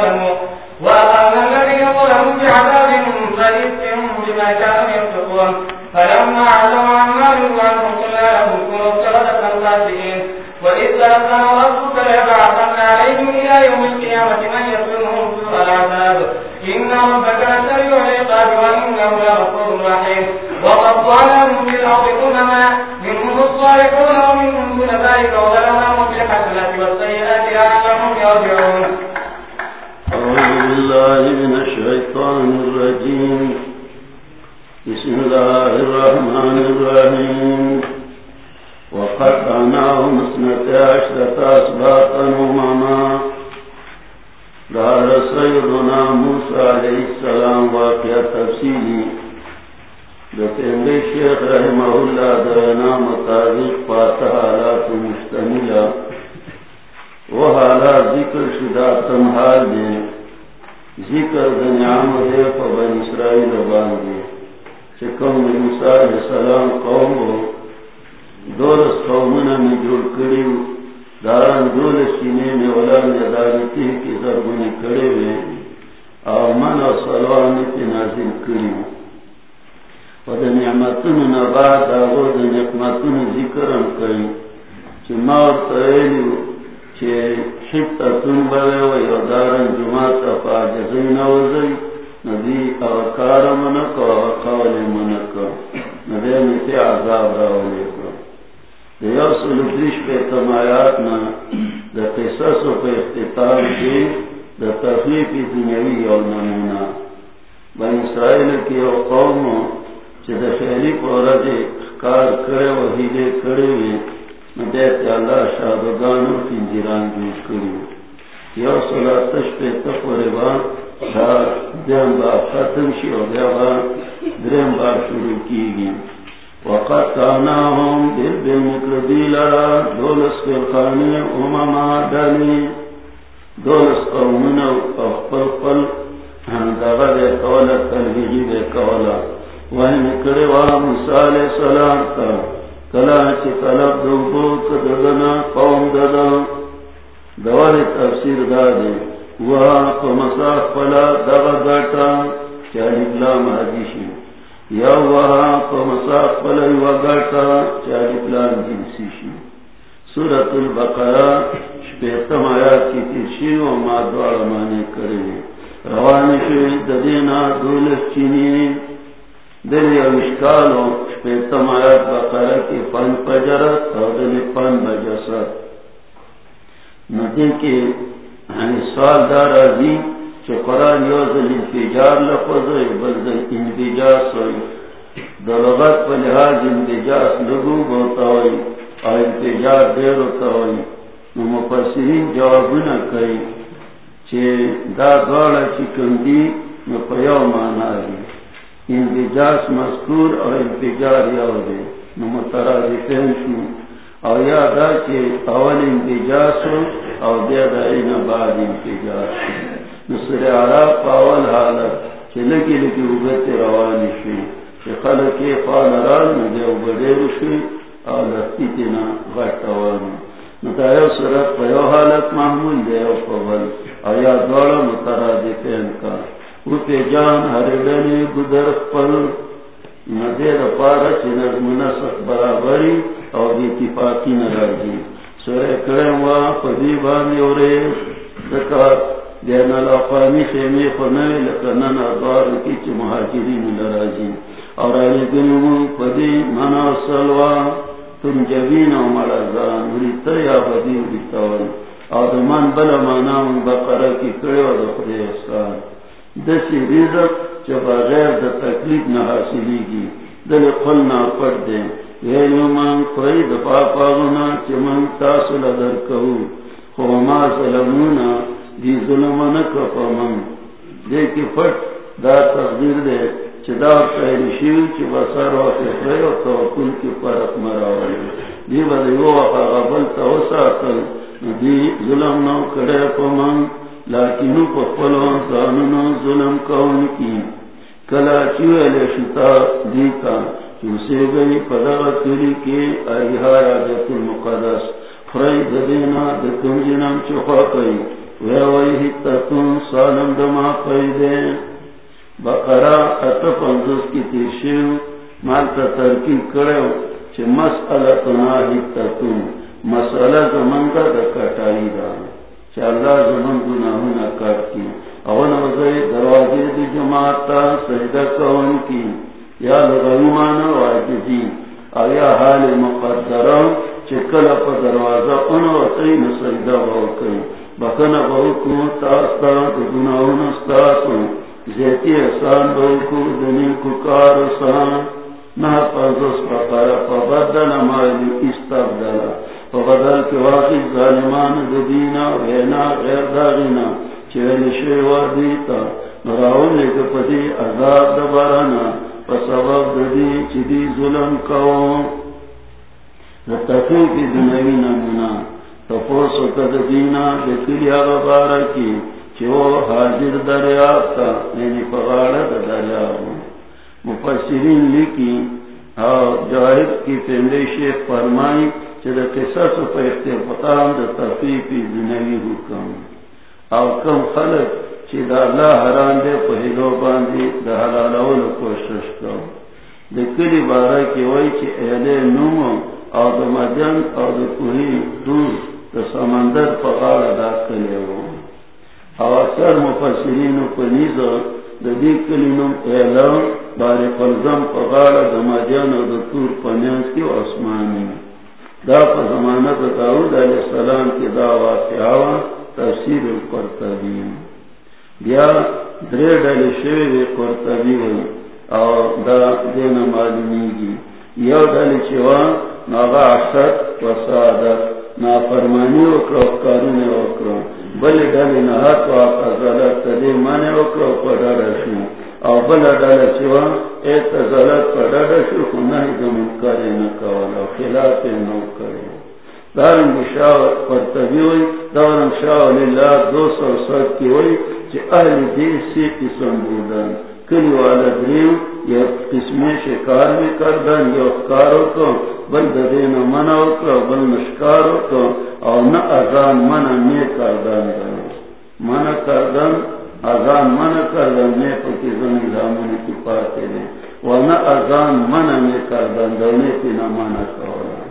ظلموا وآمن الذين ظلموا بعذاب فإذ بما كانوا ينطقون اللہ درنا پاتا حالات وہ حالات ذکر شدہ تمہار دے ذکر دنیام دے چکم قوم ہو میں داران دولس سینے میں اولاد ادارتی کی ضربنے ہوئے اور سلوان کے نازل و دا نعمتون نباد آغو دا نعمتون ذکرم کئی چی ماو تایلو چی حبتتون بلے و یادارن جماعت اپا جزوی نوزی ندی اوکار منک و اوکار منک ندی نتی عذاب راولی کن دیو سلوکلیش پیتم آیاتنا دا قصص و پی اختتام کی دا تخلیف دنیوی او نمونا بن اسرائیل کی او قومو چی پورا دے کار کرے وہی دے کرے وی دے تیالا شادگانو تین جیران جوش کری یو سلا تشپے تپورے بان شاد دیم با ختم شی و دیم با دیم با شروع کی گی۔ وقت تانا ہم دل بے مقردی لرا دولس کے خانے اماما دلی دولس قومنو اخپل پل، ہم دغا دے قولت تلگی دے قولت وہی نکڑے والا مثال کلا چی طلب دو بوک وہاں پا مساق گاٹا چاہی پلا یو گاٹا چاہی بلام جنسیشی کی تیشی و ما دوار مانے کرے روانی شوید دینا دولت چینی دلی و کے پن پجرت پن بجسد ندی کی سوال دار آزی چھ قرآن لفظ ہے بلدل دلغت پا لحاظ انفجاس لگو بہتا ہوئی اور انفجار دیر ہوتا ہوئی مفسرین جوابنا کئی چھ دا دوارا چکم دی نو پیو مانا دی انتجاج مستور اور انتجار یاو دے نمترادفین شو. او یادا چی اول انتجاج او دیادا این بعد انتجاج شو. نصر عراب اول حالت چی لکی لکی اوگت روانی شو چی خلقی خال رال مدی اوگدیر شو او لکی تینا غٹ روانی نتایو صورت پیو حالت محمول دیو پول او یادوارا مترادفین کار. او جان ہر ڈنی گدر پل۔ ندیر پارا چی نظمنسق برابری او بیتفاقی نراجی سورہ کرم وا پدی باندی اورے دکا دین الاقامی خیمی خنوی لکنن ادوار کی چی مہاجرین لراجی اور آئی دنمو پدی منا سلوا۔ تم جبین و ملازان وریتا یا بدی وریتاون آدمان بلا مانا مانام بقرہ کی کڑے و دخلی احسان۔ دسی ریزق چا بغیر دا تکلیف نہ حاصلی گی دل قل نہ پڑ دیں ویلو من قوی دا پاپاغنا چا من تاسل در کهو خوما ظلمونا، دی ظلمنا کپا من. دیکی پٹ دا تقدیر دے چدا پہلی شیو چی بسر و فکر و توکل کی پرق مراولی دی بدیو وقا غبل توسا کل دی ظلم نو کڑے پا من. لیکنو پا پلوان زاننو ظلم کون کی کلا چیو علی شتا دی کا چوسے گئی پدا تیری کے ایہا یادت المقدس فرائی ددینا دکن جنام چوخا کئی ویوائی حتتون سالم دما قیدیں بقرا اتف انزوز کی تیرشیو مالتا ترکیب کرو چه مسئلہ تناہی تتون مسئلہ زمن دا دا کٹائی دا اللہ زمن گناہونا کٹ کی اون وزای دروازی دی جماعتا سجدہ کون کی یا لغیمان واجدی او یا حال مقدرم چه کل پا دروازہ انو وطین سجدہ باوکن بکن باوکن تاستا گناہونا ستاسو زیتی احسان بلکو دنی کو کار سان۔ نہ پازوس پکارا فبدل مالی استبدل فبدل کے واقعی ظالمان ددینا وینا غیر داغینا چویل شوی دیتا نراؤن لکا پدی عذاب دبارانا، فسبب ددی چدی ظلم کون تفیق دنوی نمونا تفوسو تددینا دکلی آغا بارکی چو حاضر دریاب تا یعنی پغاڑت دریاب مفسرین لکی جواہد کی پہلے شیخ فرمائی چدا قصص پا اختیفتام دا تفیقی دنوی حکم او کم خلق اللہ دے پہلو باندی دا حلالول کوشش کم. دا کلی بارا کی وئی چی اہلے نومو او دا مدین او دا دور دا سمندر پغاڑ دا کلے ہو اواثر مفسرین کو نیز ددی کلینم اعلان کی عثمانی دا پا زمانت داود علیہ السلام کی دا واقعا تفسیر القرطبی. بیا درے ڈالی شوی قرطبی ہوئی او دا دین معلومی گی یو ڈالی چوا ناغا عشت و سعادت نافرمانی وکرو کارون وکرو بل ڈل نہات ازالت تدی مانے وکرو پا ڈاڑا شو. او بل ڈل سوا ایت ازالت پا ڈاڑا شو خناہی دمون کاری نکوالا خلاف نو کری دارن بشاو پر تبیوئی دارن شاو للہ دو سو سات کی ہوئی چی اہل دیر سی قسم بودن کلی والا دریم، یا قسمی شکار میں کردن، یا اخکارو کو بل دین منع کو بل نشکارو کو او نہ اذان منع میں کردن۔ دن منع کردن اذان منع کردن میں پکی زمین دامن کی پاتے دیں ورنہ اذان منع میں کردن دونے کی نہ منع کولا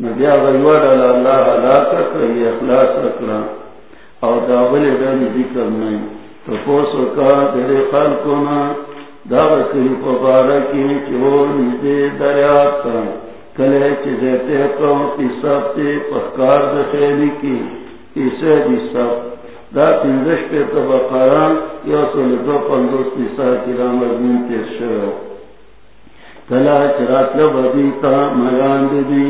نبی غیوڑ اللہ علاقہ کری اخلاص رکھنا او داولی دن ذکر نہیں تو پوسو کا دے خلقنا دا بکری پبارکی چو نیدے دریاب کا کلے چیزے تے کون تی سب تے پخکار دا خیلی کی. تیسے دی سب. دا تنزش پہ تو تبقاران یا سول دو پندوس نیسا کی رام ازمین تیر شو کلا چرات لب لبدیتا میان دی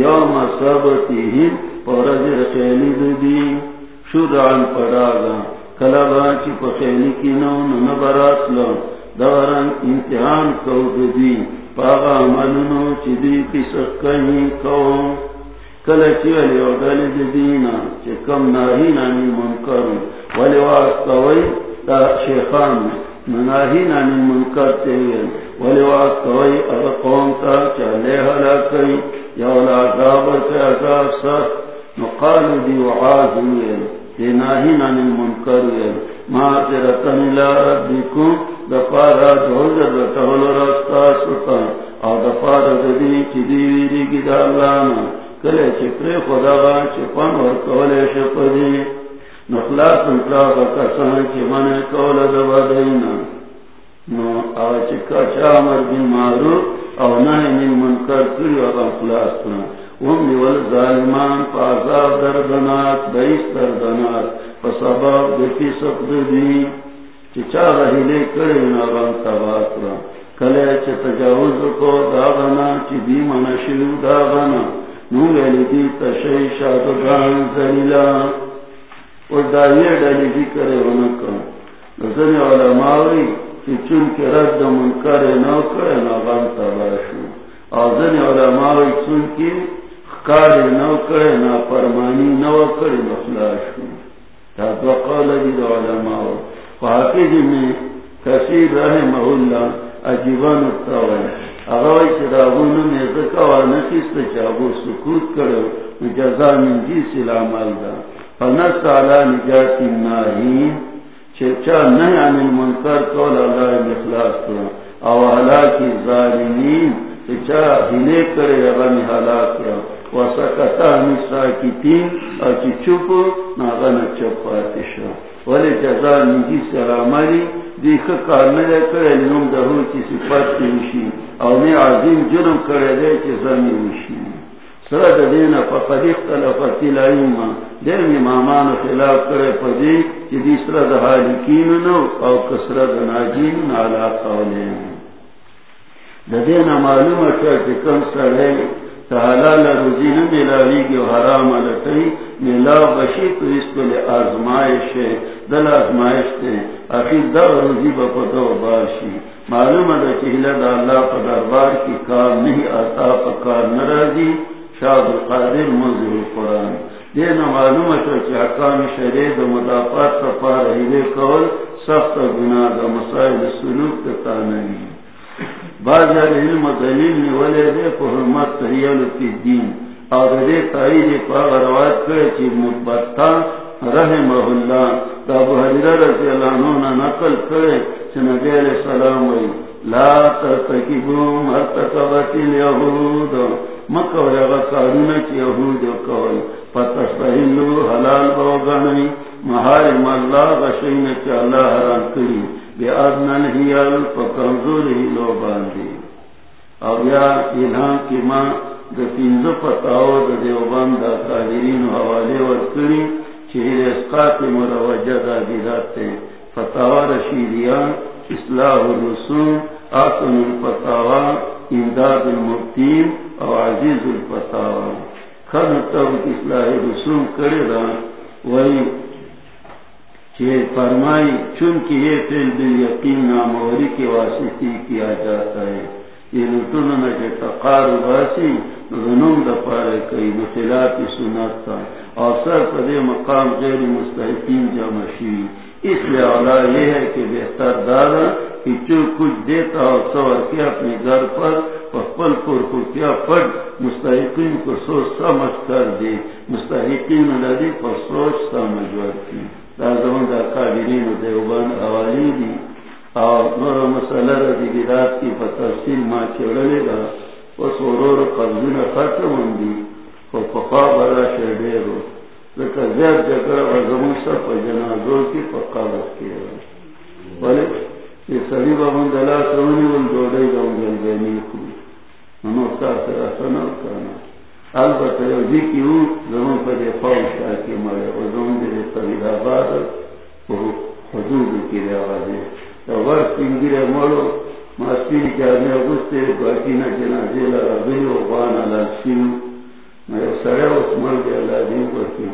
یوم سبتی ہی پورج رخیلی دی شرعن پڑاگا کلا چی پخیلی کی نو نبرات لو دوران امتحان کو دی پاغا عملنو چی دی پی سکنی کو کلا چی ولی اوڈالی دی دینا چی کم ناہی نانی منکر ولی واسطوئی تا شیخان ناہی نانی منکر تیوین ولی واسطوئی اگا قوم تا چالے حلا کئی یولا عذاب کے عذاب سخت نقال دی وعاد ہوئے تناہین عن المنکر ہوئے ما ترتن الى ربکم دفارا دوزر دتول رستا ستا او دفارا دی چی دیوی دی دا لانا کلے چپرے خدا غا چپن ورکولے شپدی نخلاص انقلاب کسان چی من کول دبا دینا نو او چکا چامر بن معروف او نهی من منکر کری او انقلاص کنا ومی والظالمان پازاب دردنات بیس دردنات پسباب دفی سقد دی چی چا رحیلے کری ناغان تباہ کرا کلے چی تجاوز کو داغنا، چی دی منشیو داغنا. نو لیلی دی تشی شادگان زلیلا اور دائیے ڈالی دی کرے ونکا نظر رد منکر نو کرے ناغان تباہ شو آزن علماوی کی خکار نو کرے نا پرمانی نو کرے نخلاش تا دو قول دی میں رحمہ اللہ عجیبان اتاوی اغوی چی داغونو سکوت کرو جزا من جیس دا فنس علا نجات چی چا عن المنکر کول اللہ کرو او حلاکی ظالمین چی چا کرے حلاک کرو نسا کی تین او چی چپو ناغن چپ پاتشا ولی جزا من جیس العملی دیکھ کار نہ کرے نوم دہو کی صفات کی وشی او نے عظیم جرم کرے دے کہ زمین وشی سرد دین فقد اختلف تلائیما دیر امامان خلاف کرے پدی کہ دی سرد حالکین نو او کسرد ناجین نالا قولین دین معلوم ہے کہ کم سرے حلال روزی نہ ملاوی گی حرام لٹئی ملا بشی تو اس کو لے آزمائش ہے دل آزمائش تے، آخر دا روزی بپتو باشی۔ معلوم ہے کہ دا اللہ پا دربار کی کار نہیں، آتا پا کار نرازی شاد القادر منظر قرآن دینا معلوم ہے کہ حکام شرید مدافعات کا پا رہی کول سخت گناہ دا مسائل سلوک تا نہیں بعض علم دلیل نولے دے کو حرمت تریل کی دین۔ اور دے تائید پا روایت کرے چی مبتا رحمہ اللہ تاب حضر رضی اللہ عنہ نقل کرے چی نبی علیہ السلام وی، لا ترتکبو مرتکبت الیہود. مکہ رغا کارون چی یہود کول. فتشبہلو حلال بوگنی محارم اللہ غشین چی اللہ حرام کری بے آدن ہیال پا کمزور ہی لو باندی او یا الہان کی ماں دا پینزو پتاو دا دیوبان دا قادرین حوالے ورکری چہر اسقات مروجہ دا دیداتے فتاوہ رشیدیان، اصلاح الرسوم آتن الفتاوہ امداد المبتین او عزیز الفتاوہ خن تب اصلاح الرسوم کرے دا وہی فرمائی، چونکہ یہ فیل بل یقین ناموری کے واسطی کیا جاتا ہے۔ یہ نتن نہ تقار باسی غنوم دفارے کئی مخلاف سنت تھا اور سر پدے مقام غیر مستحقین جمع شی اس لیے اولا یہ ہے کہ بہتر دادا کہ جو کچھ دیتا اور سور کے اپنے گھر پر پل پور کو کیا پڑ مستحقین کو سوچ سمجھ کر دے۔ مستحقین ندی پر سوچ سمجھ ورکی دازمان دا قابلین و دیوبان اوالی دی۔ اور نور مسئلہ را دی بیداد کی پترسیل ما چوڑلے گا۔ و سورور قبضون ختم دی۔ و. پقا برا شہدے رو لکہ زیاد جگر پا جنازو کی ولی یہ دلا سا سرا البته یو کیو زمون زمون آباد حدود باندې لا شي مې سره اوس مړ دی الله دې ورته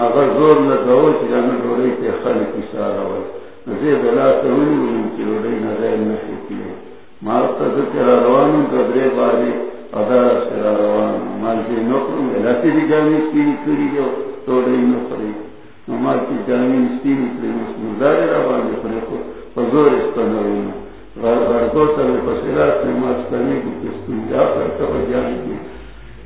هغه زور نه کاوه چې نه ډورې ته خلک اشاره وای زه بلا ته ونیول چې ډورې نه ځای نه شي ما ته ته روانو درې باندې ادا سرا روان مال کی نوکر میں لاتی دی جامی سپینی کری جو توڑی نوکری مال کی جامی سپینی کری مسمدار روان دی خلی کو فزور استنوین غرگو سر پسیلات میں ماستانی کی کستن جا کرتا و جامی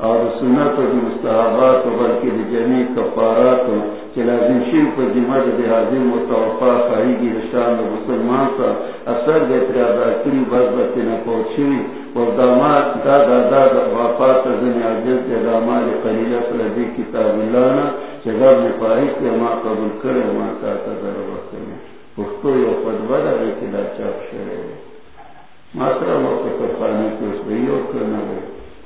اور سنت و مستحبات و بلکہ جمی کفارات لازم شیر پر جی جمع دے حاضر متوفا خواہی کی رشان مسلمان کا اثر دے تریادا کری بس بچے نہ پہنچی اور داماد دادا دادا وفات زن عجز دے داماد قلیلہ فلدی کتاب اللہ نا جگہ میں پاہی کے ماں قبول کرے ماں تا تذر وقت میں پختو یو فدبہ دا رکھ دا چاپ شرے ماترا موقع پر خانی کو اس بیو کرنا ہے۔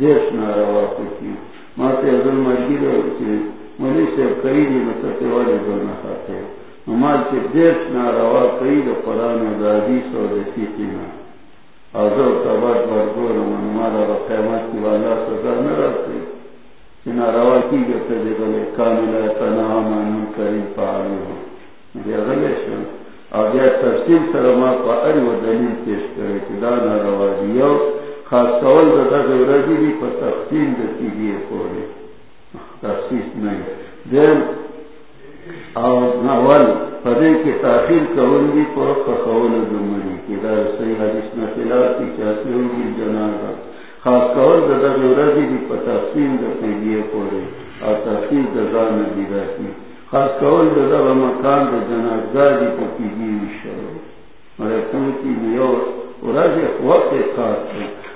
لوگ باجور کیدا دیش ناروا کی ماتے ازل منی سے کئی دی والے خاتے مال کے دیش ناروا کئی دو قرآن و دادیس و رسیقینا ازل تباد برگور من مالا و قیمت کی والا سزا نرکتے کہ ناروا کی گئے دے گلے کامل تنہا من کریم فعالی ہو۔ مجھے اغلے شن اور یہ تفصیل سرما پا اری و دلیل پیش کرے کہ دانا روازی یو خاص قول دا دا رضی بھی پا تفصیل دا تیجیے کھولے تفصیل نہیں دیم اور ناول پدے کے تاخیر کون بھی پا قول دمری کہ دا صحیح حدیث نفلات کی چاہتے ہوگی جنازہ خاص قول دا دا رضی بھی پا تفصیل دا تیجیے کھولے اور تفصیل دا دانا دی دا کی خاص کول دا دا مکان دا جنازگاری پا کی دیوی شروع مرکون کی نیو ورازی وقت خاص تا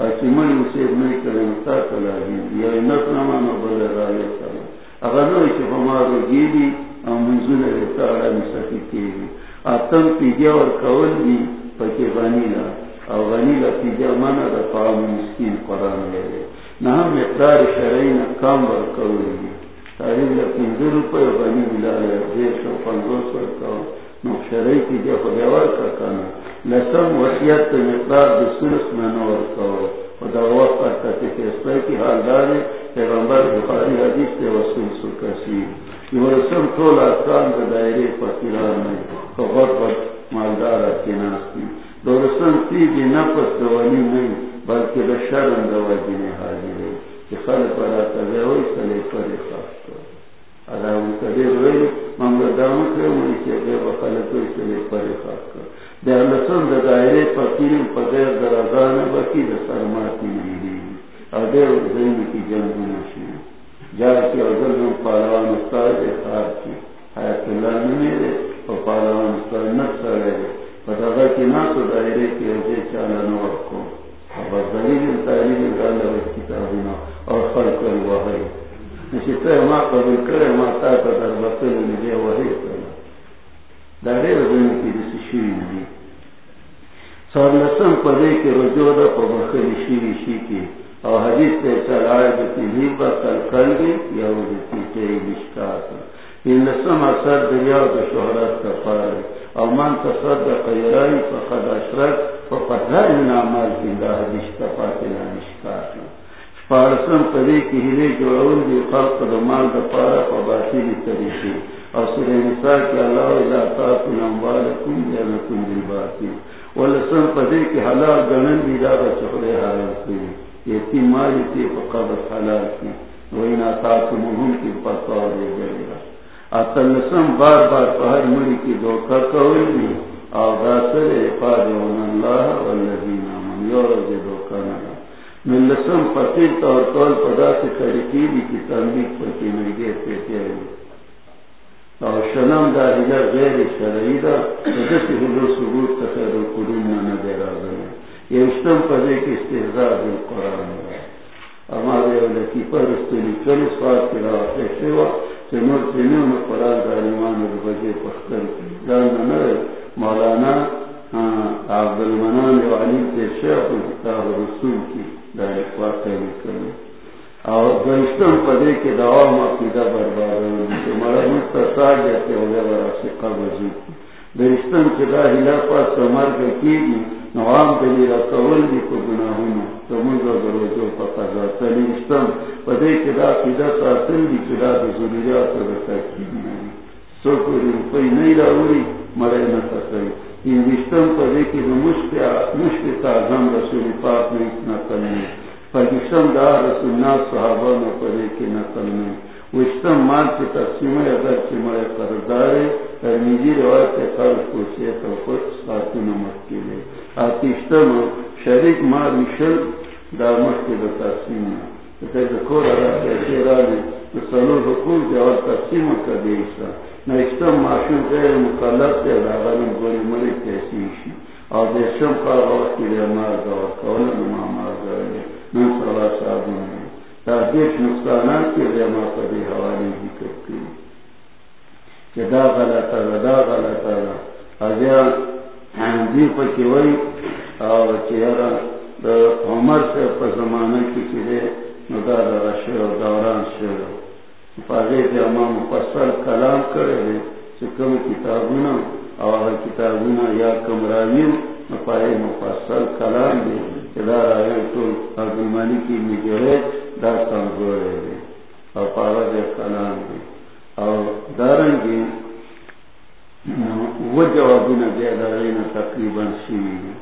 انتظام او چې ملی تا کلا دی یا نه سما نو بل راځي سره هغه نو چې په ما روګي او منځونه یې تعالی مسکی کیږي اتم پیږي اور کول دی پکې باندې لا او غنی لا پیږي معنا د پام مسکین قران دی نه هم مقدار شرعي نه کم ور کول بھی دی تاریخ پنځه روپے باندې ویلای دې شو پنځوس ورکاو نو شرعي کې دې خو بیا ورکا کنه لسم وصیت ته مقدار د سلس نه نو ورکاو او دا وخت ته چې فیصله کې حال دار پیغمبر بخاری حدیث ته وصول سو کسی یو رسم ټول ارکان د دایره فقیران نه خو غوړ مالدار کې ناشتي دو رسم تی دې نفس دوانی نه بلکې د شرم د وجې نه حاضر چې خلک راته وایي چې لري خاص اداون کدی روی مانگا دام کرو منی چی اگر وخال کوئی سلی پری خواست کر دے اللہ دا دائرے دا سرماتی زین کی جنگ نشی جا کی استاد اخار کی حیات اللہ نمیرے پالوان پتہ کی تو دائرے کے وجہ چالن اب دلیل تعلیم اور الوحی ما کرے ما تا تا در بطل وحی دائرے کی دسی شوی دی سر لسن پدے کے رجوع دا پا بخلی شیوی شی کی اور حدیث تے چل آئے جو تیزی با کل کل گی یا وہ جو تیزی مشکاتا ان لسن اثر دریا دا شہرات کا پارے اور من تصد قیرائی فقد اشرک، فقد ظاہر نعمال کی دا حدیث کا پاتنا مشکاتا پارسم پدے کی ہلے جو جوڑون دی خلق دا مال دا پارا پا باطیلی طریقی اور سورہ نساء کی اللہ اذا تاکن اموالکم جانکم بالباطل. ولسن پدے کی حلال گنن دی دا چخلے حلال کی. یتیم مالی تی فقابت حلال کی. وینا تاکمہم کی پتوار دے جائے اتلسن بار بار پہر ملی کی دوکر کوئی دی. اور دا سر افادون اللہ والذین آمن. یورز دوکر نگا. من لسن فقیر طور طول پدا سے کھڑکی دی کی تنبیق پر کی مرگے پیتے ہوئی اور شنم دا ہلا غیر شرعی دا جسی حلو ثبوت تخیر القرون نانا دے رازن یہ اشتم پدے کی استحضاء دل قرآن دا اما دے ولکی پر استلی کل سواد کی راوتے شوا چنور چنون قرآن دا ایمان دا بجے پختر دانا نر مولانا عبد المنان و علیم تے شیخ کتاب رسول کی دا ایک واقعی کرنے اور گشتم پدے کے دعا عقیدہ برباد ہمارا مستقال جاتے ہو گیا برا سکا وزید درستم کے دا ہلا پاس سمر کے کی گی نوام دلی رکول بھی کو گناہوں سمجھو بروجو پقضا تلیستم پدے کے دا عقیدہ ساتن بھی چلا دی، ضروریات رکھا کی نہیں۔ سو کوئی روپئی نہیں راوری مرے نہ سکے ان رشتم پدے کی مشک تعظم رسول پاک نے اتنا کرنے پاکستان دا رسول اللہ صحابہ میں پڑے کی نقل میں. وشتم مال کی تقسیم اگر کی مرے قرضدار ہے نجی روایت کے قرض کو سے تو خود ساتھ نمک کے لیے آتیشتم شریک مال مشل دا مخ کے دا تقسیم ہے. کہ ذکر رہا ہے شیرا نے سلو حقوق جواب تقسیم کر دے اسا نشتم معشوق غیر مکلف ہے دا غالب گولی ملے کیسی اور دیشم کا وقت کے لیے مال دور کولا نما مال دور نقصانات کے لیے کبھی حوالی ذکر کی کہ دا غلط دا غلط اجیا ہندی پکی وئی اور چہرہ عمر سے پر زمانے کی چیزیں ندا دا شعر دوران شعر فاضے کے مفصل کلام کرے ہیں کم کتابوں اور کتابوں یا کمرانی پائے مفصل کلام دے ادار آئے تو ارگمانی کی مجھے دار کمزور ہے اور پارا دے کلام دے اور دارن کی وہ جواب نہ دے دارے نہ تقریباً سیوی ہے۔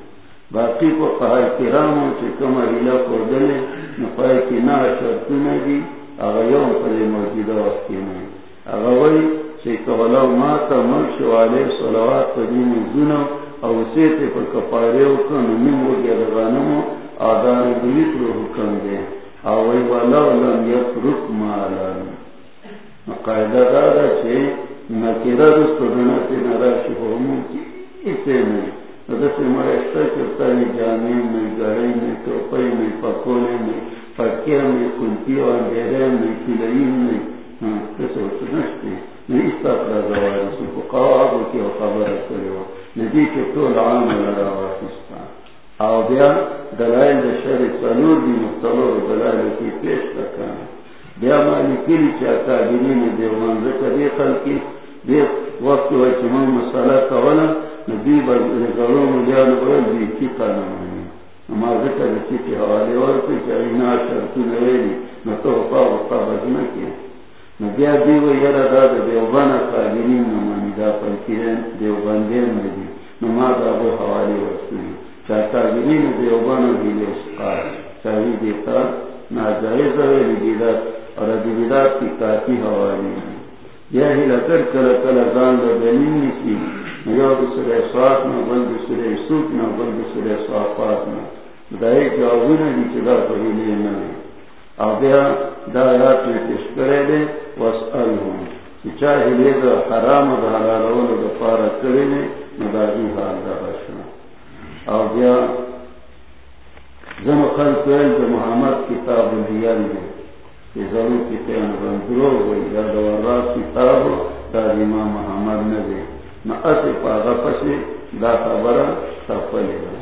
باقی کو کہا کرام ہو کہ کم اہلا کو دلے نہ پائے کہ نہ شرط نہ دی اگر یوم پلے موجودہ وقت نہیں۔ اگر وہی سے کہ ماتا منش والے صلوات قدیم زنو او سیتے پر کپارے وکن نیم و گیا دغانمو آدار بیت رو حکم دے۔ آوئی والا لم یترک مالان قائدہ دادا چھے، نکیرہ دست دنا نراشی ہومو کی اسے نہیں دس مرشتہ کرتا ہے جانے میں گڑے میں توپئی میں پکونے میں پٹکے میں، کنتی اور اندھیرے میں کھلائی میں۔ ہاں کسے ہوتا نشتے۔ نہیں اس طرح کا زواری سے فقاہ کی خبر کرے ہو۔ ندی کے لگا واقستا او بیا دلائل دا شر سنور دی مختلور دلائل کی پیش بیا کلی چاہتا دیو منزکا دی خلقی، دی وقت وی چمان مسالہ کولا ندی با دی، کی اما ذکر دی کی حوالی ورکی شرطو نویلی نتو وقا وقا کی نبیا دیو یرا دا دیوبانا قابلین نمانی دا پنکیرین دیوباندین ندی نماز ابو حوالی ورسولی چاہ قابلین دیوبانا دیلی اسقار چاہی دیتا ناجائز ویلی دیدات اور دیدات کی کافی حوالی یا ہی لکر کل کل زان دا بینین نسی نیو بسر اصوات نا بل بسر اصوت نا بل بسر اصوافات نا دا ایک جوابونا دی چدا پہیلی نا دا آیات میں پیش کرے دے واسألهم. دا حرام دا دا پارا حال دا او بیا زم خلق دا محمد کتاب دے کہ ضرور کتاب بندرو ہوئی یا دوارا کتاب دا امام محمد ندے نا اسی پاگا پسی دا خبرا تفلی دا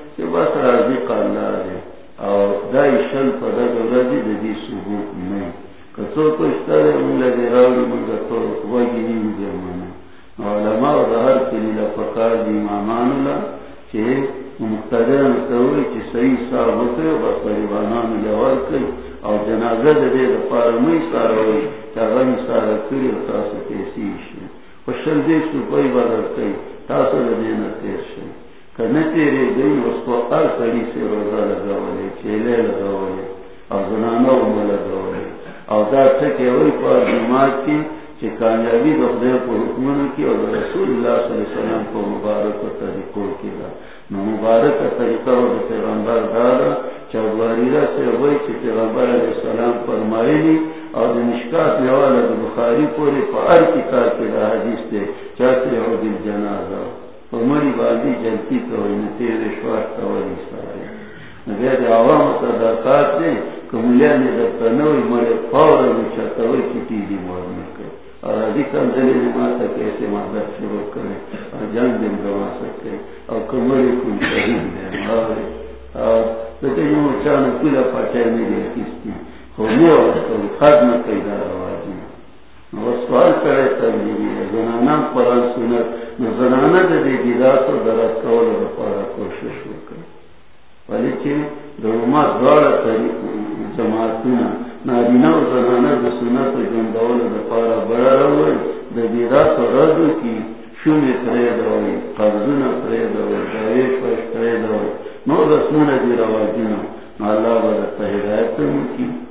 کہ بس راضی قاللہ دے اور دائی شل پدا گردی دی ثبوت نہیں۔ کسو تو اشتر مولا دی راوی منگا تو وگی نیم دی مانا۔ علماء ظہر کلی لفقار دی مامان اللہ چھے مقتدر نتوئی چی صحیح ثابت ہے، بس پریبانان لور کئی۔ اور جنازہ دے دا پارمی ساروئی چاگمی سارا کری و تاسو تیسی شی خوشل دے سپائی بدر کئی، تاسو لدینا تیر شی کرنے تیرے گئی اس کو ار سڑی سے روزہ لگا والے چیلے لگا والے اور زنانا امہ لگا والے اور دا تکے وی پار جماعت کی چی کامیابی دا کو حکمن کی اور رسول اللہ صلی اللہ علیہ وسلم کو مبارک و طریقوں کی دا نو مبارک طریقہ و پیغمبر دادا چوباری را سے وی چی پیغمبر علیہ السلام فرمائی لی اور نشکات نوالا دا بخاری پوری پا ار کتاب کے دا حدیث دے، چاہتے ہو دل جنازہ فرماری باندی جلتی کوئی نتیر شواش تولی سارے نبید عوام صدقات دے کملیانی در تنوی مرے پاورا نچتوی کتی دی مورنے کر اور ادھی کم دلی نماتا کیسے مدد شروع کرے اور جنگ دن گوا سکتے اور کمری کن شہید دے مارے اور لیکن یوں چانا کلا پاچائی میری کستی خونی اور کوئی خد نہ کئی دار آوازی سوال کرے تبلیغی ہے قرآن سنت نو زنانا دے دی و درست کول پارا کوشش وکر ولی چی دوارا جماعتنا نارینا و زنانا دے سنت و جندول پارا روی دے و کی پرید روی پرید روی پرید روی نو رسمون دی رواجینا، نو اللہ مکی۔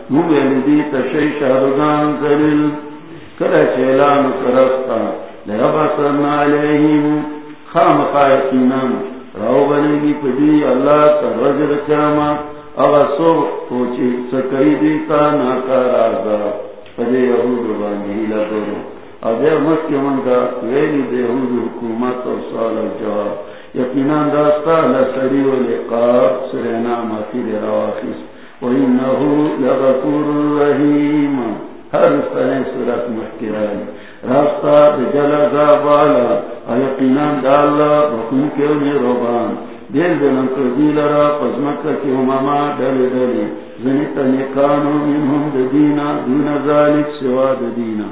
مویل دی تشی شہرگان زلیل کرے چی کرستا لربا سرنا علیہم خام قائقینام راو بنیگی پدی اللہ تا رجل قیامات اغا سو پوچی سکری دیتا ناکار آزا، پدی یہود باندی لگرو اب یہ مسکی منگا ویلی دے یہود حکومت و سوال جواب۔ یقینان داستا لسری و لقاب سرینا ماتی دے رواخیس و انہو لغفور الرحیم ہر سنے سورت محکرانی راستہ دے جلہ زابالا یقینان دا اللہ بخون کیو نی روبان. دیل دلن کر دیل جی را پزمکہ کی ہماما ڈلی ڈلی زنیت نکانو منہم دینا دون ذالک سوا دینا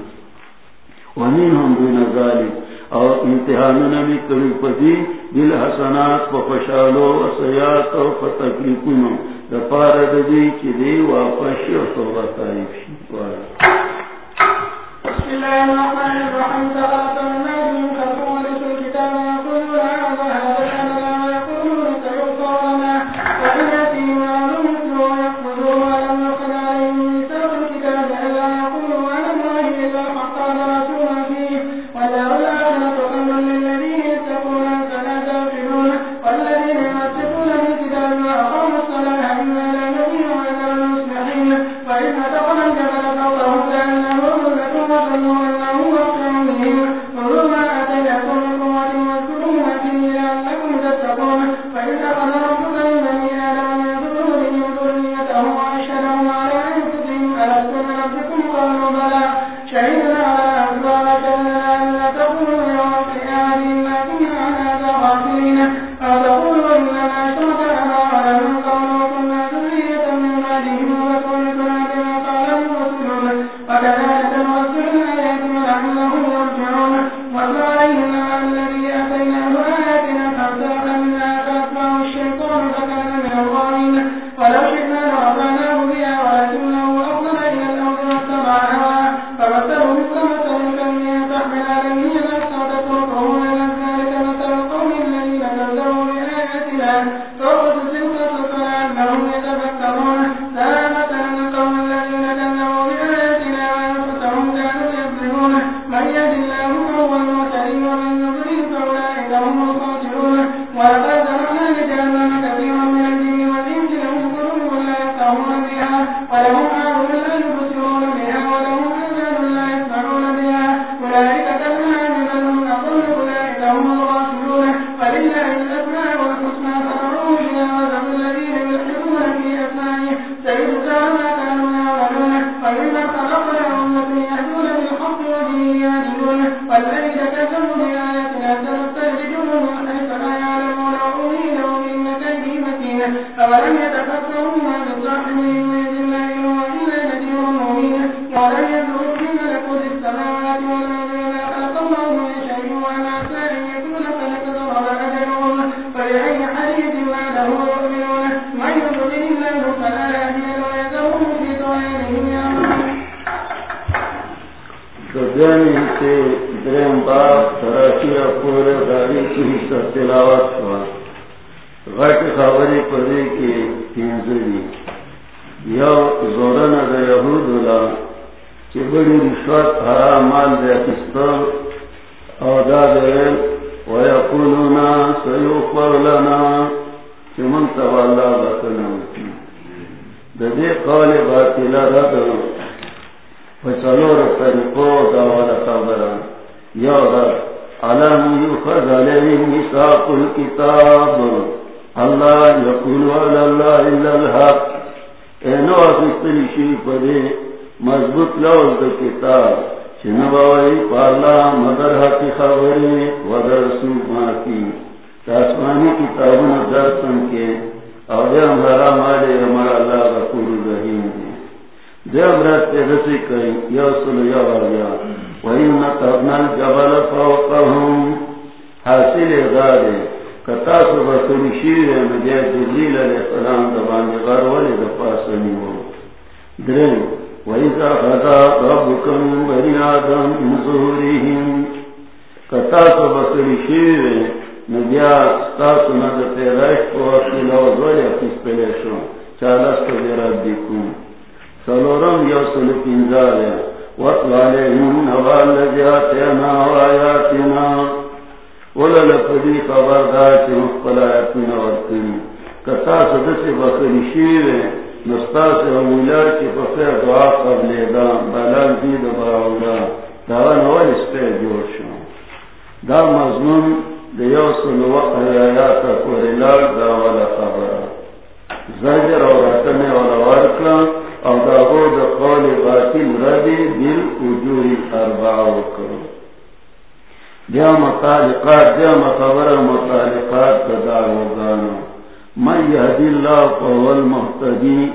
ومنہم دون ذالک. اور امتحاننا میں کبھی پدی دل حسنات و فشالو و سیات و فتکلیکونو دپار دی چی دی واپس شو صوبہ تاریف شی شیوے نستاس ومولا کی فخیر دعا قبل دا بلان دید براؤلا دا نوال اس پہ جوڑ شو دا مضمون دیو سلو آیات کورلال دا والا خبر زجر اور رتنے والا ورکلان او دا غو دا قول باطل ردی دل اجور اربعو کرو۔ دیا مطالقات دیا مطور مطالقات دا دعو من یهدی اللہ فهو المحتدی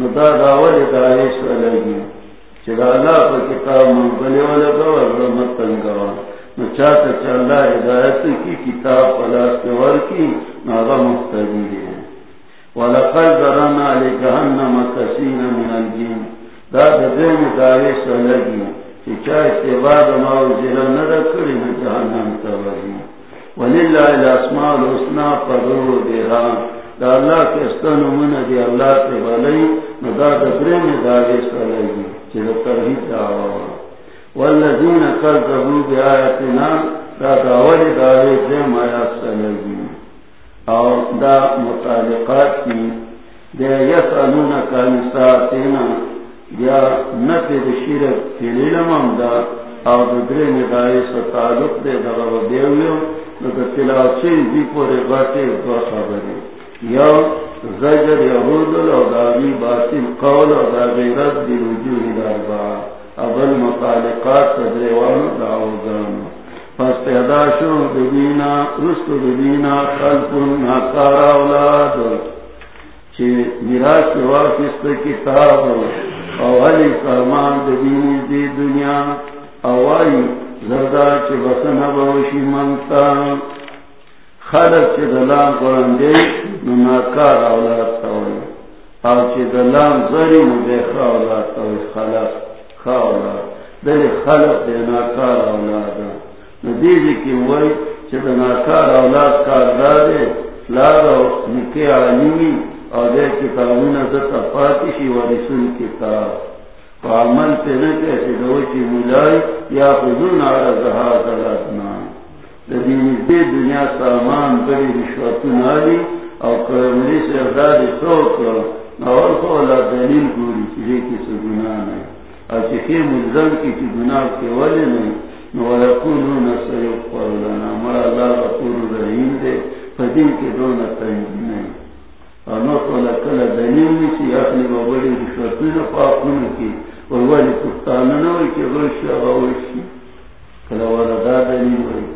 نو دا داول دعوی سلگی چرا اللہ پا کتاب من بلی والا گوار رمت تنگوان نو چاہتا چا اللہ ہدایت کی کتاب پلاس کے ورکی نو آغا محتدی دی ولقد ذرنا لجهنم كثيرا من الجن۔ دا دین داوی سلگی کہ چاہے استعباد ما وزیلا ندا کری نا جہنم تبہی وللہ الاسماء الحسنى فضروا دیرا دا اللہ کے استنو من دی اللہ تے بلی ندا دبرے دین داوی سلگی چلو ترہید دعوا والذین کذبوا بآیتنا دا داوی داوی دیم آیات سلگی اور دا متعلقات کی، دے یسالون کا نساتینا یا نفی دا شرک فی للمم دا، اور دا درے ندائی سا تعلق دے، دا غو دیویو دا تلاچین دی پورے غاٹے دو خبری یا زجر یهود و داوی باطل قول و داوی رد دی رجوع داربا. اول متعلقات تدریوان دعوزانو پس پیدا شو دبینا رست دبینا خلق ناکار اولاد. چی میراث کے واقست کتاب. اولی سامان دبینی دی دنیا. اوائی زردا چی بسن بوشی منتا. خلق چی دلان قرآن دی ناکار اولاد تاوی. او چی دلان زری نبیخ اولاد تاوی، خلق خاولاد دلی خلق دی ناکار اولاد ندیجی کی وی چه دا ناکار اولاد کاردارے لارا نکی عالمی او دے کتابون زتا پاتشی و کتاب فعمل پہ نکے چه دوچی ملائی، یا خودون آرہ زہاز الاتنا دے دنیا سامان بڑی رشوتون آلی او کرملی سے ازاد سوک نوال خولا دلیل گوری چیزے کی سگناہ نئے او چه ملزم کی چی گناہ کے ولی مَرَا دے کے نہیں اور کلا دلیل نیسی اخلی و کی غرشی کلا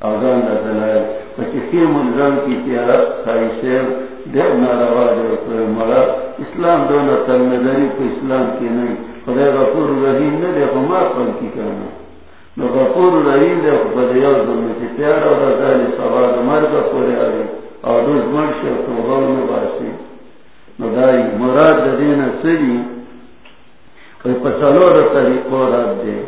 کیری آزان دا دلائل. ملزم کی تیارت خائی دیو ناروا دیو مرا اسلام دو نتل نظری کو اسلام کی نہیں خدا غفور رحیم نے دیکھو ما پل کی کرنا نو غفور رحیم دیکھو بدیو دن چی پیارا و رضالی سواد مرد پوری آگی اور روز مرشی و توباو نباسی نو دائی مراد دین سری. کوئی پسلو رو طریقو رد دے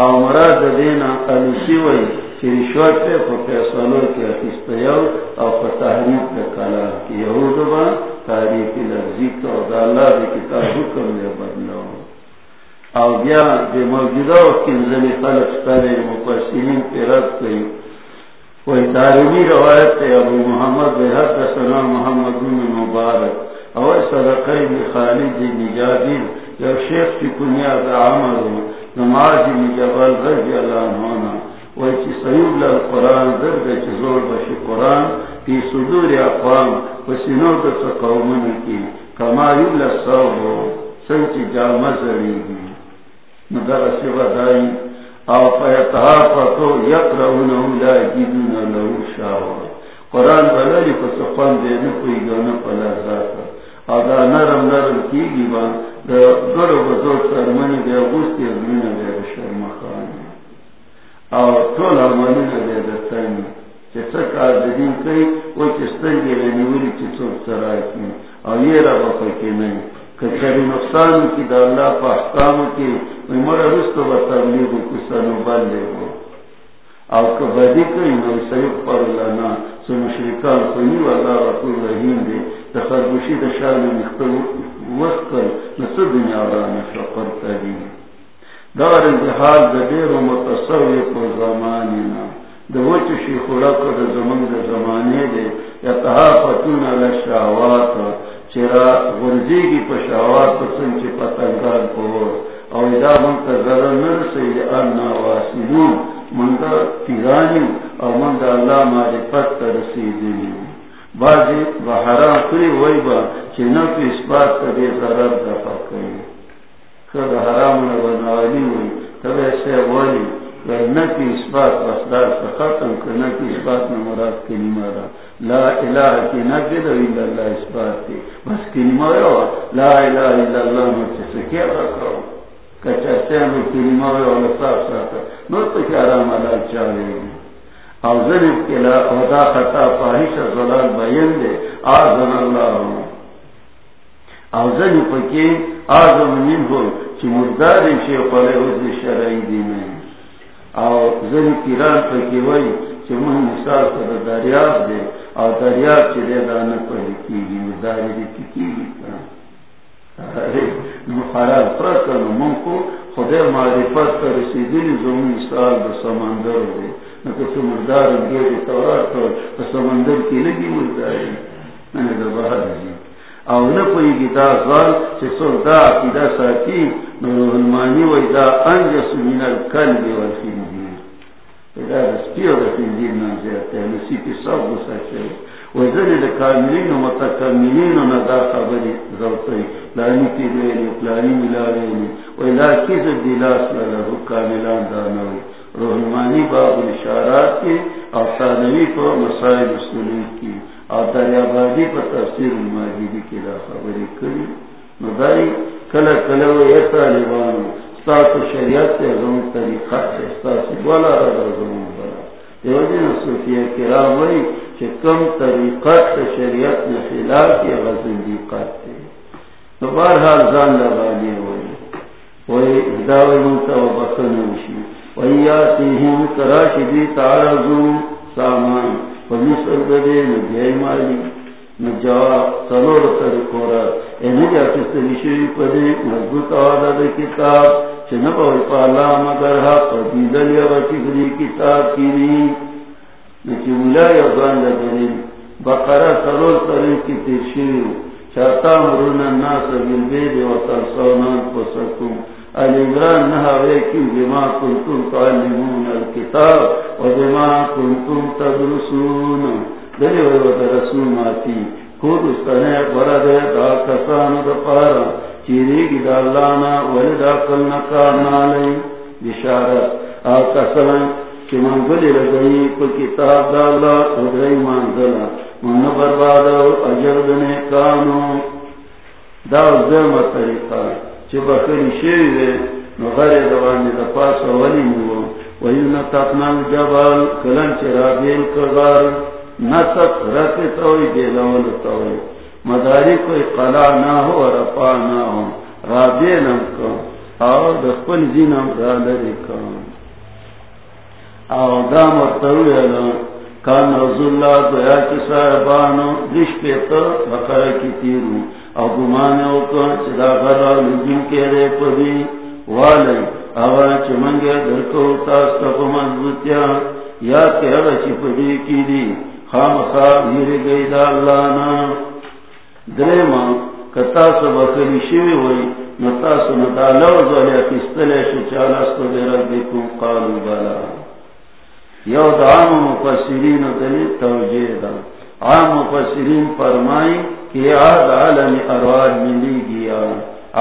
او مراد دین علیشی وی. چی رشوت پہ کو پیسلو کی اخیستیو او فتحریف پہ کلام کی یهود با تاریخی لفظی تو اللہ دی کتاب حکم دے بدلو او بیا دے موجودہ وقت انزلی خلق ستارے مپسرین پہ رد کئی۔ کوئی دارمی روایت تے ابو محمد بے حد سنا محمد بن مبارک۔ او صدقی بی خالد نجابین یا شیخ کی کنیا دا عمر، نماز نجابل رضی اللہ عنہ۔ سیوب لر قرآن درد چی زور بشی قرآن پی صدور اقوام وسینو دا سقومن کی کما یوب لر صاحبو سن جامع زریگی ندر سوا دائی او فیتها یقرونو لا جیدون لہو شاور قرآن بلاری فسقوان گانا پلا ذاتا او دا نرم نرم کی گی دا گرو بزرگ سرمنی بے اگوستی ازمین بے شرمخانی او ټول امانونه دې دستانه چې څه کار دې کوي او چې ستنګې ونیولې چې څوک سره کوي. او یې را وکړي نه کچری نقصان کی دا اللہ پا احکام کی مر رستو با تبلیغ کسانو باندے ہو او کبادی کئی نو سیب پر لنا سو مشرکان کنی و اللہ رسول رحیم دے تخربوشی دا شان مختل وقت کر نسو دنیا رانا شقر ترین دار انتحال دا دیر و متصوی کو زمانینا دا وچ شیخ لکو دا زمان دا زمانے دے یا علی شاوات چرا غرزی کی پشاوات پسن چی پتنگان پور. او ادا منتا ذرا نرسی انا واسلون. منتا تیرانی او منتا اللہ ماری معرفت ترسیدنی بازی بحرام کری وی با چی نفی اثبات تا دی ضرر دفع کری کد حرام نبنالی ہوئی تب ایسے والی نفی اثبات اصدار سے ختم کر نفی اثبات میں مراد کلمہ را لا الہ کی نفی دو الا اللہ اثبات تھی بس کلمہ رو لا الہ الا اللہ مجھے سے کیا رکھو کچھتے ہیں کلمہ رو اللہ صاحب ساتا نو تو کیا رام اللہ چاہے گی او ذریب کے لا خدا خطا فاہش ظلال بین دے آزن اللہ او ذریب پکی آزم من ہو چی مردار شی قلی حضر شرعی دینے او زن پیران پا کی وی چی من مثال کر دریاب دے او دریاب چی دے دانا پہی کی گی مرداری دی کی کی گی نو خراب پرکنو من کو خدا معرفت کا رسیدنی زمین مثال دا سمندر دے نو کسی مردار گیری تورات تو سمندر کی لگی مرداری میں دا بہت دی او نہ کوئی گیتا سوال سے سو دا عقیدہ ساتھی نور المانی و دا انجس من القلب والخنزیر دا سپیو دا خنزیر نازیت ہے نسی کی سب گسا چاہے و ذل دا کاملین و متکملین و ندا خبری ضوطی لانی کی دویلی پلانی ملاویلی و الا کذب دلاس للہو کاملان دانوی روح المانی باب الاشارات کی اور ثانوی کو مسائل سلوک کی اور دریا بادی پر تفسیر الماجدی کی دا خبری کری نو دائی کل کلو ایسا لیوانو ستاسو شریعت سے ازم طریقہ سے ستاسو بولا رضا ازمون بلا دیو دین صوفیہ کرام وی چه کم طریقہ سے شریعت نے خلاف کی غزن دی. قات تے نو بارحال زان لغانی ہوئی وی داوی منتا و بخنوشی وی آتیہم تراشدی تعرضون سامان. پمیسر دے نجائی مالی نجاوا سلور طریقورا اے نجا کستری شوی پدے مضبوط آدھا دے کتاب چنپوی پالا مگر حق دیدل یا بچی کری کتاب کیری نچی ملائی اگان لگنی بقرہ سلور طریق کی تیر چاہتا مرون الناس بالبید و ترسونان پسکم الامران نهاوے کی بما کنتم تعلمون الكتاب و بما کنتم تدرسون. دلی و درسون ماتی خود استنے برد دا کسان دا پارا. چیری گی دا اللانا ولی دا کل نکار نالی. بشارت. آکسان کہ منگلی لگئی کو کتاب ڈالا ادھر منزلا. من برباد اجر دنے کانو. دا زم طریقہ. شیوی دے نو غری دوانی دا پاس ولی تقنا کلن توی توی مداری کوئی قلع نہ ہو رپا نہ ہو رابیلم کن او دخپل زینم را لری او دا مرتوی کان رسول اللہ دویا کی صاحبانو دش پیتا کی تیرو او گمانے اوکا چدا غرا لجن کے رے پدی چمنگے مضبوطیا یا کہ اگا چی پدی کی دی خام خواب گئی دا اللہ نا درے کتا سو بخری شوی ہوئی نتا سو نتا لوز والی اکستلے شو چالاستو بے ربکم قالو بلا یو دا مفسرین دلیل توجیہ دا عام مفسرین فرمائی کہ آد عالم ارواح ملی گیا،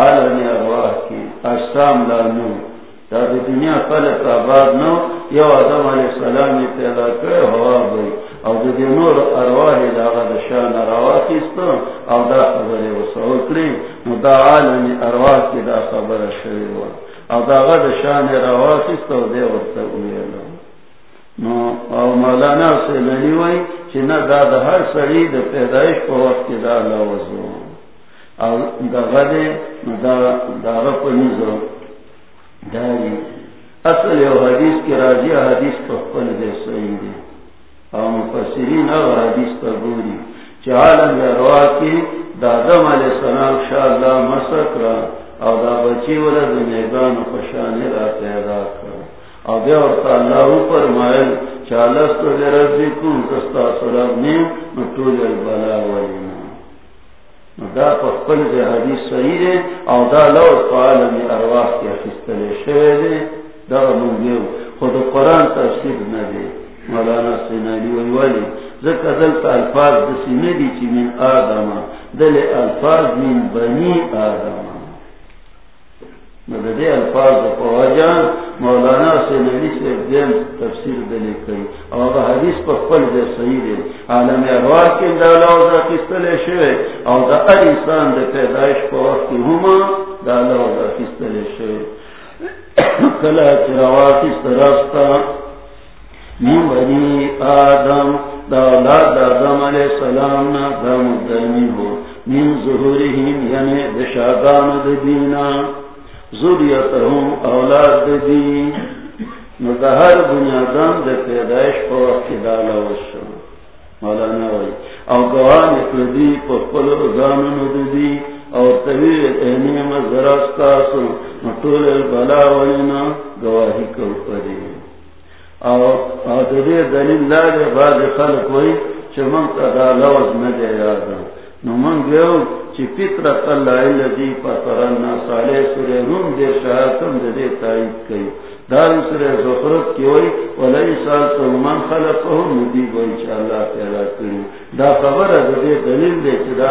عالم ارواح کی اجسام لانو۔ دا دنیا خلق آباد نو، یو آدم علیہ السلام پیدا کرے ہوا بھئی او دا نور ارواح دا غد شان ارواح کیستا او دا خبر وصول کریں نو دا عالم ارواح کی دا خبر شوی او دا غد شان ارواح کیستا او دے ورطا اویلو نو، او مولانا سے لڑی ہوئی چی نا دا دا ہر سڑی دا پیدائش پا وقت کی دا لوزو او دا غدے دا دا غپ نیزو داری. اصل یو حدیث کی راجی حدیث پا دے دے. او مفسرین او حدیث پا چی عالم کی دا دم علیہ السلام شاء اللہ مسک را او دا بچی ورد نیگان و خوشانی را پیدا کر. او بیا ورطا اللہ اوپر مائل چالستو دے ربی کن تستا سراب نیم نطول البلا ولینا دا پخپل دے حدیث صحیح دے، او دا لو فعالمی ارواح کی اخستلے شوئے دے. دا من خود قرآن تفسیر ندے. مولانا سینالی ویولی ذکر دلتا الفاظ دسی ندی چی من آدم، دل الفاظ من بنی آدم. دے الفاظ پواجان مولانا سے نبی سے دین تفسیر دلے کئی اور حدیث پر پل دے صحیح دے۔ عالم اروار کے دالا او دا کستلے شوے۔ او دا ار انسان دے پیدائش پر وقت ہما دالا او دا کستلے شوے۔ کلا چروا کس راستا۔ من بنی آدم، دا اولاد آدم علیہ السلام نا دا مدرمی ہو۔ من ظہورہم یعنی دشادان دبینا ذریتهم اولاد دی نو دا ہر بنیادان دے پیدائش پا وقت دالا وشو مولانا وی او گوان اکردی پا پل رزانن دی او طویر طویل اینی مزرستاسو مطول البلا وینا گواہی کو پدی او او دے دلیل لگے بعد خلق وی چمن تا دالا وز ندے یادن نو من گیو چی فطرت اللہ اللذی فطرنا صالح سورے روم دے شاہتم دے دے تائید کئی دار سورے کی ہوئی ولی سال تو من ندی گو انشاءاللہ پیدا دا خبر دے دلیل دے چی دا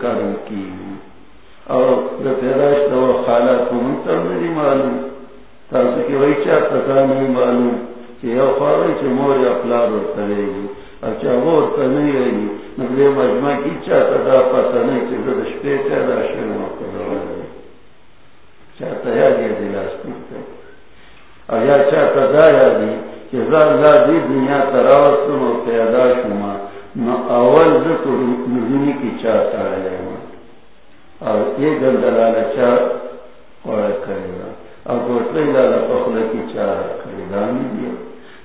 کرم کی اور دا پیداش خالات منتر معلوم. تاسو کی وی تکا معلوم. چی یو چی گی اچھا وہ ارتا نہیں رہی نبی مجمع کی چاہتا دا پتا نہیں دا پکتا اور یا چاہتا دا دی کہ ذا اللہ دی دنیا تراوستم و پیدا شما. نو اول ذکر نزونی کی چاہتا ہے اور یہ گندلالا چاہ اور کرے گا اور گوٹلی لالا پخلا کی چاہ کرے گا نہیں دیا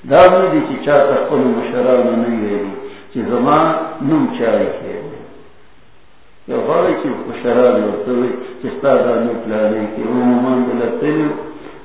دامی دی چی چاہتا قل مشران نہیں ویلی. چی زمان نم چاہی کے یا خواہی چی مشران ہوتوی چی ستا دا نکلانے کی. عمومان دل تلیو.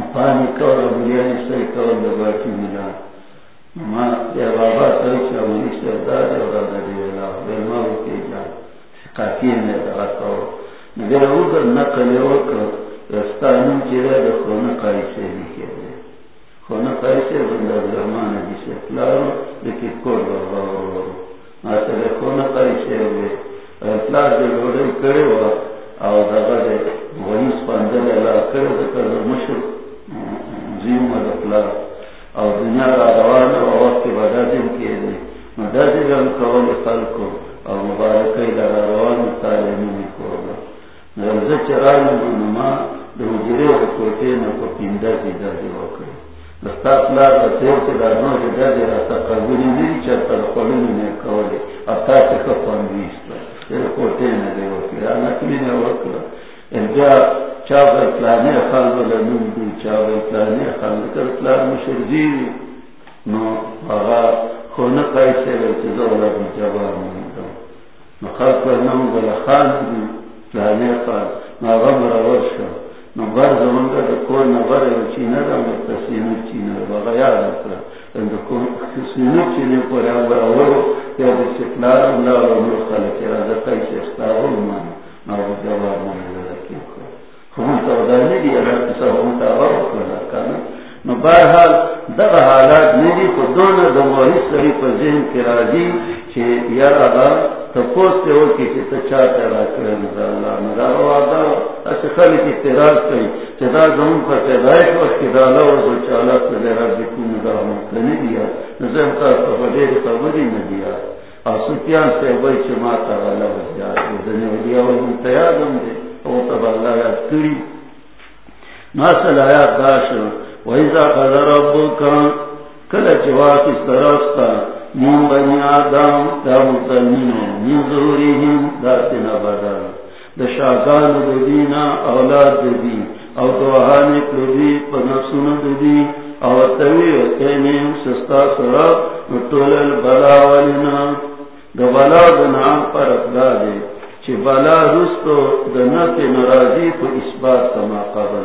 پانی کول بریانی سوی کول دباکی ملا ما یا بابا سوی چا منی سردار یا بابا دیولا بیما وکی جا شکاکیر نیدغا کول نگر اوگر نقل اوکر رستانون چیره در خونه قایشه نیکی خونه قایشه بند عبدالرحمن حدیث اطلاعو لکی کور بابا ورورو آتا در خونه قایشه وی اطلاع در وڑی کرو او دغا در غنیس پاندل علا کرو در مشرق زیم دا پلار او دنیا را روانا و وقت بدا دن کیے دے مدہ دے کول خلقو او مبارکی دا روانا تعلیمی کولا نرزا چرانی منما دو جرے و کوٹے نا کو پندہ کی دا دی وکر دستا پلار دا تیر چی دا نو جی دا دی قبولی نی چرتا خلونی نے کولے اتا چی کفان بیستا تیر کوٹے نا دی وکر آنا کلی نے وکر انجا چاوے پلانے خلق لنم دو چاوے پلانے کر نو آغا نو خلق بلا دی نو آغا نو او مرتا سینو یاد اکرا اندو سینو پر آغا ورو یا اللہ خلق را دا من نو آغا جوار مونده بہرحال دب حالات میری کو دونوں دموہی سری پر ذہن کی راضی چھے یار آبا تپوس تے ہو کی چھے تچا تیرا کرے نظر اللہ مدار و آدھا ایسے خالی کی تیراز کئی چھے دا زمون پر پیدائش وقت کی دالا و دو چالا سے لے رب دیکھو نظر ممکنی دیا نظر مطار پر بڑیر قبری ندیا اور سکیان سے بھئی چھے ماتا والا وزیار وزنی ودیا و منتیادم دے او تب اللہ یاد کری ناسل آیات داشر ویزا قدر ربکا کل چواک اس من بنی آدم دا مطلمینو من ظهورهم دا شاکان دینا اولاد دی او کردی دی او سستا نطول البلا دا بلا دا پر اقدا دی چی بلا رستو دا نفی نرازی اثبات کما قبل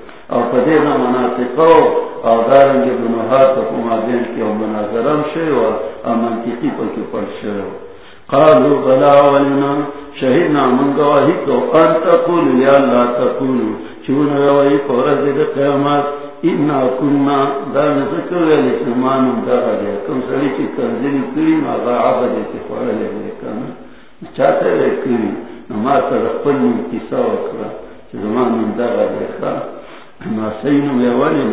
او په دې نه مناطقو او دارنګ د نوحات په مابین کې او مناظره شوی او منطقي په کې پر شوی قالوا بلا ولنا شهدنا من گواہی تو ان تقول یا لا تقول چون روی فورز د قیامت اینا کننا دا نذکر ویلی سمانم دا غدیا کم سلی چی تنزلی کری ما غا عبد ایتی خوڑا لگلی کنا چاہتا لکری نما تا رخپل من کسا وکرا چی زمانم دا غدیا خوا ما ولی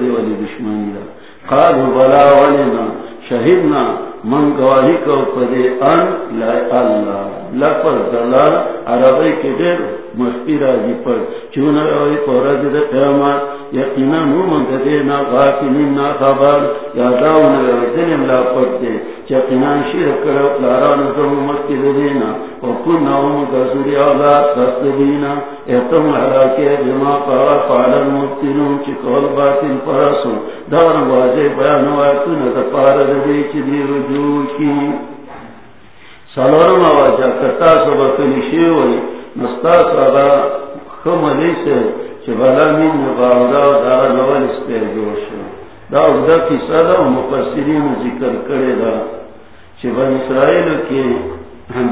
دی ولی دشمنی دا. قالو بلا ولی نا شہدنا من گواہی کو پدے ان لا اللہ. لفظ دلال عربی کے دیر مختی راجی پر، چون روی پورا دے قیامات یقینا نو من دینا غافلین نا خبر. یا داون دین لا پڑتے یقینا شیر کرو لاران زم مکی دینا او کن نو گزوری اولاد دست دینا اتم حلاکے بما پارا پالن مبتنون چی کول باطن پرسو دار واجے بیان واتون دا پار دی چی دی رجوع کی سالورم آواجہ کتا سبق نشیوئی نستا سادا خمالی سے بلا من مغاودا دا لول جوشو دا اگدا ذکر کرے دا. اسرائیل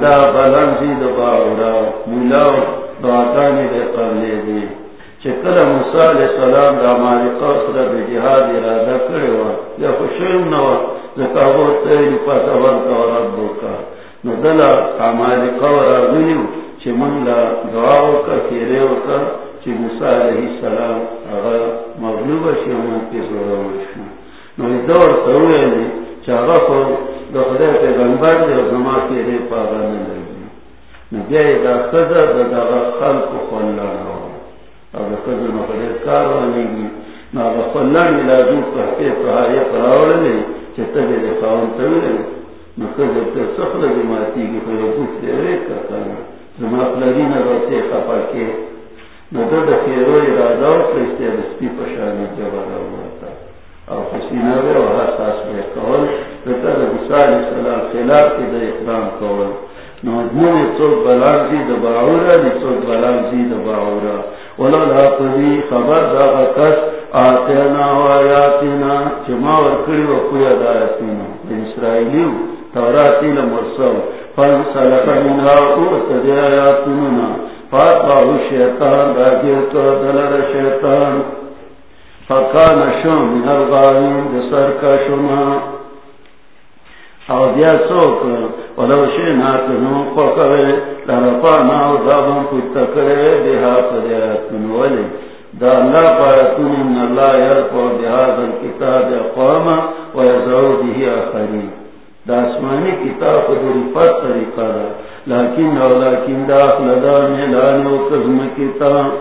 دا بلان باودا مولاو دعاتانی دے قبلے موسیٰ علیہ السلام دا جہاد ارادہ کرے وا. یا نوا کا کا ندلا چی من لا دعاو کا کیرے چی موسیٰ علیہ السلام اگر مغلوب شی امون کی ضرور شو نو دور تروے لی چاگا خو دخلے پیغمبر دی زما کی دی پاگا نلگی نو بیائی دا خضر دا دا خلق خلان رو او دا خضر مخلیر کاروانی گی نو دا خلان ملازو پہتے پہائی پراوڑ لی چی تبی دی خواہن تروے لی نو خضر تر سخل دی ماتی گی خیلی بوک دی ریک کرتا نو زمان زما خلالین روتے خفا کے نظر خیرو ارادہ و کرستے رسپی پشانی جبارا ہوا تھا اور حسینہ وے و حساس بے قول نظر عیسیٰ علیہ السلام خلاف کی در اقرام قول نوزمون چوک بلان زی دباورا دی چوک بلان زی دباورا ولو لا خبر دا غکس آتینا و آیاتینا چما ورکڑی و کویا دا اسرائیلیو توراتی لمرسو فانسلک منها اوت دی آیاتینا فاتبعو شیطان راجیو دلر شیطان فکان شم من الغاوین دسر کا شما او دیا سوک ولو شینا کنو پکوے لرفانا او دابن پتکرے بها فدیاتن ولی دا اللہ پایتون ان اللہ یرفو بهذا الكتاب اقواما ویزعو به آخرین دا اسمانی کتاب دری پت طریقہ دا لیکن او لیکن داخل دا میلان و قزم کتاب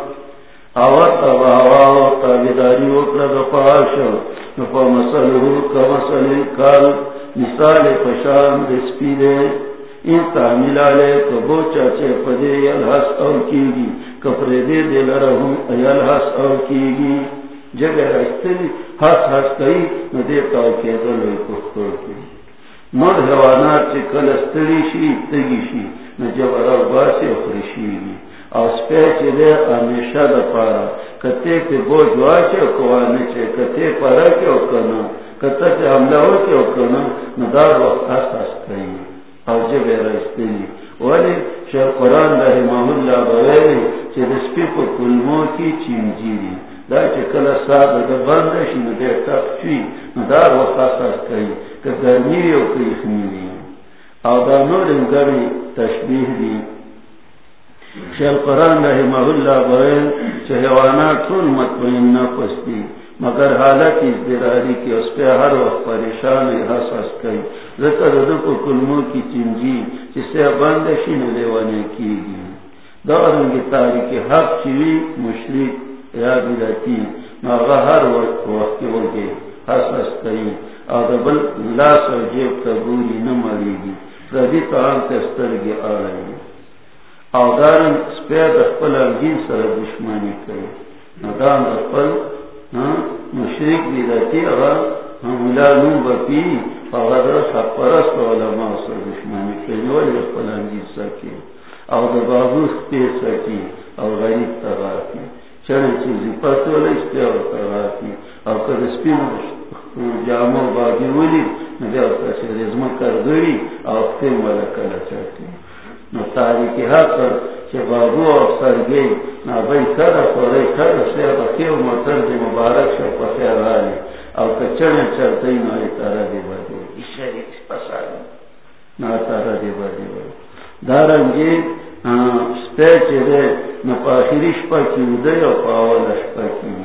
اوات اباوا و تابداری وکر دا پاشا نفا مسلو کا مسل کال مثال پشان دسپی دے ان تعمیل آلے کبو چاچے پدے یلحس او کیگی. کپرے دے دے لرہم یلحس او کیگی. جگہ رستلی حس حس کئی. ندے تاکے دلوی کفتو کی مر حیوانات چی کل استری شی تگی شی نجب عرب باسی اخرشی گی او سپے چی دے امیشہ دا پارا کتے کے بوجھ واچے او کوانے چے کتے پارا کے او کنا کتا چے حملہ ہو کے او کنا ندار وقت آس آس کئی او جب رستلی ولی شاہ قرآن رحمہ اللہ بویلی چی دسپی کو کلموں کی چین جیری دا چی کل ساد دا بندشی ندے تک چوی ندار وقت آس آس کئی کہ گرمی گرمی تشبیح دی. قرآن رحمہ اللہ مطمئن مگر حالت ازدراری کی اس پہ ہر وقت پریشان حساس ذکر کلموں کی چنجی جسے بندشی نلیوانے کی گی دورنگی تاریخ حق چیوی مشرک یا بیدتی مغا ہر وقت وگے حساس کئی. آدبل لاس و جیب تبوری نماری گی ردی تاہم تسترگی آرائی او دارن سپیر دخپل الگین سر دشمانی کئی ندان دخپل مشرک بیدتی اغا بپی پرست علماء سر دشمانی کئی نوالی دخپل کی او دا پیر سکی او غریب تغاکی چرن چیزی تغاکی او کد جامو باگی ولی نبیو کسی رزم اختیم والا کلا چاکی نو تاریکی حق چه بابو او سرگی نبی کر خوری کر شیر بکیو مطر دی مبارک شو پخیر آلی او کچن چرتی نو ایتارا دی بادی ایشاری پسانی نو ایتارا دی بادی بادی دارنگی سپیچ دی نو پاخری شپا کیو دی او پاول شپا کیو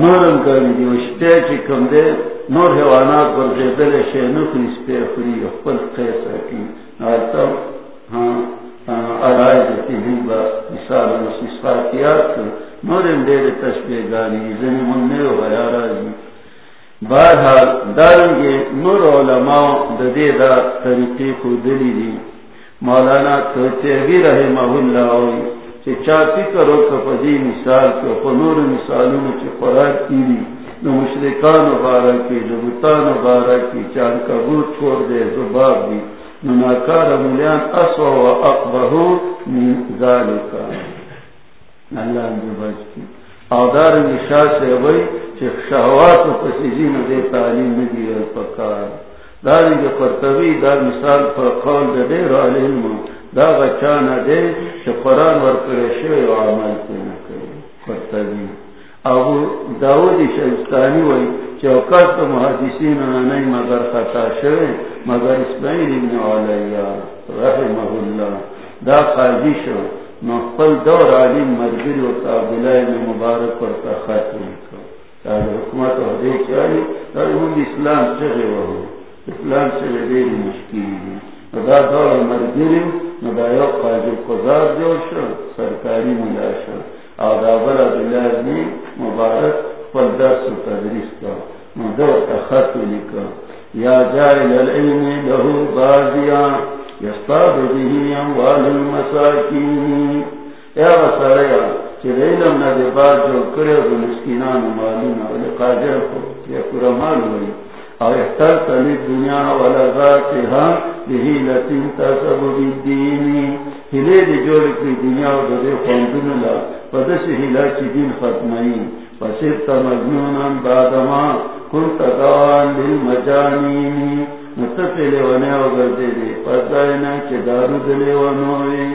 نورم کری دی وشتے چی کم دے، نور حیوانات پر زیدل شے نخری سپے خری اخپل قیسا کی نالتا ہاں، ہاں، آرائی دیتی ہی لیبا مثال نسی صفاتیات کر نورم دے دے تشبیح گانی، زنی مننے و غیارا دی بارحال، دارنگے نور علماء دے دا طریقی کو دلی دی. مولانا تہوی رحمہ اللہ ہوئی چی چاپی کرو کپدی مثال کو پنور مثالوں چی خوراک کیلی نو مشرکان بارا کی لبتان بارا کی چان کبوت چھوڑ دے زباب دی. نو ناکار ملیان اسوا و اقبہو من ذالکا. اللہ انجو بچ کی. آدار نشاہ سے وی چی شہوات و پسیزین دے تعلیم ندی الپکار داری جو پرتوی دار مثال پر قول دے دے را علم دا بچانا دے چھ قرآن ورکر شوی و عمل کنا کری قرطبی ابو داودی شہستانی وی چھ اوقات محادثین نئی مگر خطا شوی، مگر اسماعیل ابن علیہ رحمہ اللہ دا قاضی شو نقل دور عالم مرگر ہوتا بلائے میں مبارک کرتا خاتم کا حکومت ہو دے چاہیے اسلام چلے وہ اسلام چلے دے مشکل ندا دور یو قضار جو شو سرکاری ملاشا آدابر مبارک پر درس و تدریس کا ندور تخط لکا یا جائل العلم لہو بازیاں یستاد اموال المساکین. یا علم کو، یا مال او احتر تلی دنیا ولا ذاتها ہاں، به لتین تاسب بالدین هله دی جوړ کړی دنیا او د خوندونو لا پدې هله چې دین ختمي پسې تمجنون بعد ما كنت دوان للمجانین متفیلے ونے او گردے دے پردائنا چے دارو دلے ونوی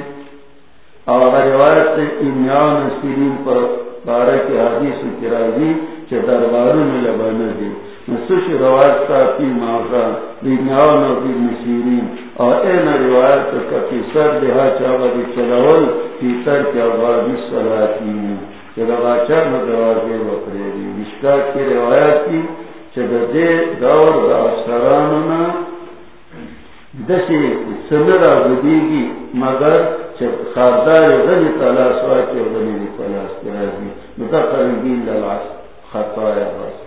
اور روایت سے امیاو نسیرین پر بارک حدیث کی راضی چے دربارو میں لبانا دے نسوش روایت تا پی ماغا امیاو نبی نسیرین اور این روایت کا پی سر دہا چاوا دی چلاول پی سر کیا بابی صلاتی چے رواچا مدوازے وقرے دی مشکات کی روایت کی دور دا افسرانونا دسی سمرا بدیگی مگر خاردار غنی تلاس واکی غنی دی تلاس کرازی نتا قرنگین للاس خطایا بس۔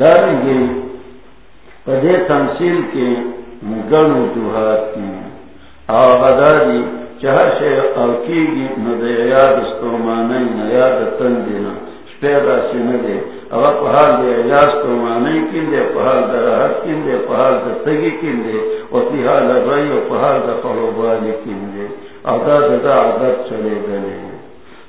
دارنگے پدے تنسیل کے مگن وجوہات کی آغداری چہر شیخ اوکی گی ندے یاد استومانی نیاد تن دینا پیدا سے نہ دے اب پہاڑ دے اجاز تو مانے کن دے پہاڑ دا راحت کن دے پہاڑ دا تگی کن دے اور تیحال ابرائی اور پہاڑ دا قلوبالی کن دے عدد دا عدد چلے گلے۔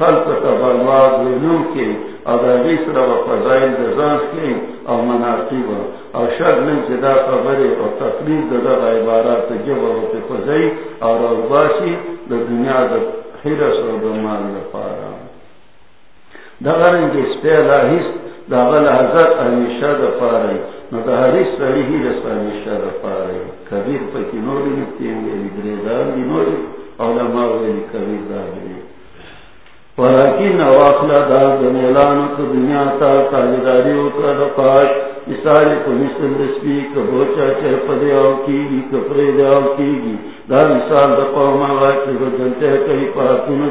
خلق تا بلواد ونم کے او دا غیس را و فضائل دا زانس کے او مناقی با. او شک نم چی دا خبر او تقریب دا دا عبارات جب او پی فضائی او رو باسی دا دنیا دا حرس و دا مال دا پارا دا غرنگ اسپیل آہیست دا غل حضرت ہمیشہ دا پارا نو دا حدیث سڑی ہی رسا دا پارا کبیر پکی نوری نکتی ہوئی دریدار دی نوری. علماء ویلی، کبیر دا دی ولیکن واخلا دا دنیلانو کا دنیا تا تاجداری اکرا دا پاش کو مثل کبوچا چه پدی آو کی گی کپری دی آو کی گی دا مثال دا قوم آگا چه جنتے کئی پاتون